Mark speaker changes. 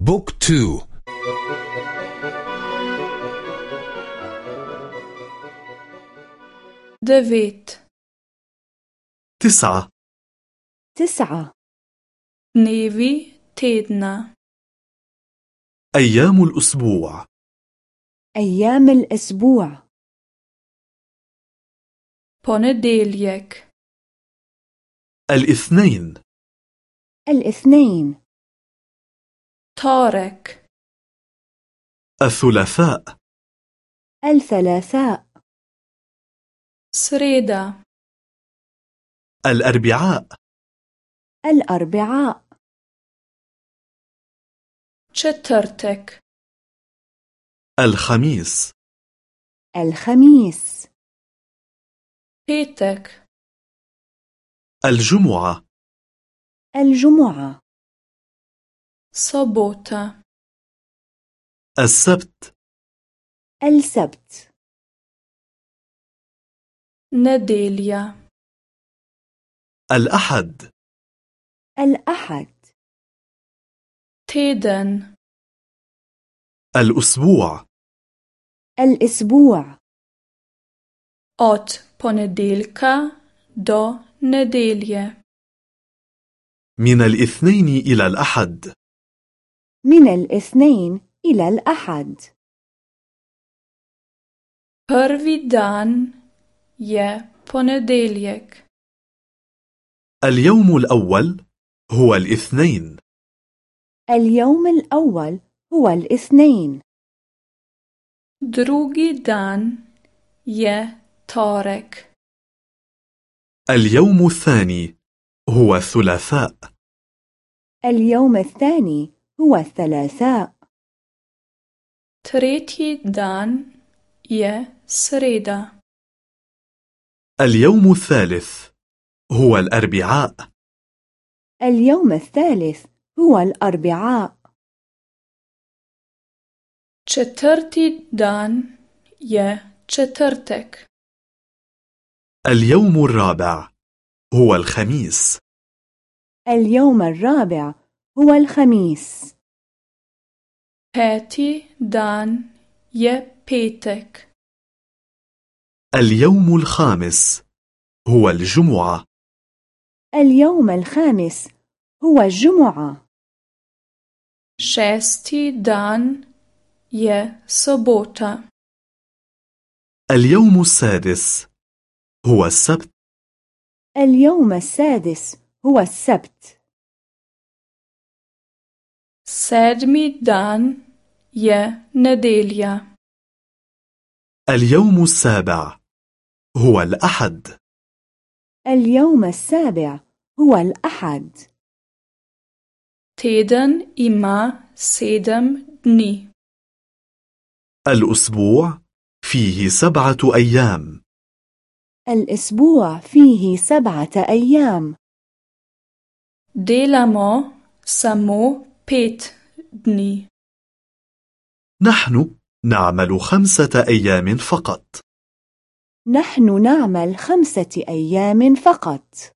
Speaker 1: book two.
Speaker 2: devet
Speaker 3: تسعة.
Speaker 4: تسعة.
Speaker 2: dnevi tedna.
Speaker 3: أيام الأسبوع.
Speaker 4: أيام الأسبوع.
Speaker 2: ponedeljek
Speaker 3: الإثنين.
Speaker 4: الإثنين.
Speaker 2: Torek
Speaker 3: الثلاثاء.
Speaker 4: الثلاثاء.
Speaker 2: sreda
Speaker 3: الأربعاء.
Speaker 4: الأربعاء.
Speaker 2: četrtek
Speaker 3: الخميس.
Speaker 4: الخميس.
Speaker 2: petek
Speaker 3: الجمعة.
Speaker 4: الجمعة.
Speaker 2: Sobota
Speaker 3: السبت.
Speaker 4: السبت.
Speaker 2: nedelja
Speaker 3: الأحد.
Speaker 4: الأحد.
Speaker 2: teden
Speaker 3: الأسبوع.
Speaker 4: الأسبوع.
Speaker 2: od ponedeljka do nedelje
Speaker 3: من الاثنين إلى الأحد.
Speaker 4: من الاثنين إلى الأحد.
Speaker 2: Prvi dan je ponedeljek.
Speaker 3: اليوم الأول هو الاثنين.
Speaker 4: اليوم الأول هو الاثنين.
Speaker 2: Drugi dan je torek.
Speaker 3: اليوم الثاني هو الثلاثاء
Speaker 4: اليوم الثاني هو الثلاثاء.
Speaker 2: tretji dan je sreda
Speaker 3: اليوم الثالث هو الأربعاء.
Speaker 4: اليوم الثالث هو الأربعاء.
Speaker 2: četrti dan je četrtek
Speaker 3: اليوم الرابع هو الخميس.
Speaker 4: اليوم الرابع هو الخميس.
Speaker 2: Peti dan je petek.
Speaker 3: اليوم الخامس. هو الجمعة.
Speaker 4: اليوم الخامس. هو الجمعة.
Speaker 2: Šesti dan je sobota.
Speaker 3: اليوم السادس. هو السبت.
Speaker 4: اليوم السادس. هو السبت.
Speaker 2: Sedmi dan je nedelja.
Speaker 3: اليوم السابع هو الأحد.
Speaker 4: اليوم السابع هو الأحد.
Speaker 2: Teden ima sedem dni.
Speaker 3: الأسبوع فيه سبعة أيام.
Speaker 4: الأسبوع فيه سبعة أيام.
Speaker 2: Delamo samo pet. Dni
Speaker 3: نحن نعمل خمسة أيام فقط.
Speaker 4: نحن نعمل خمسة أيام فقط.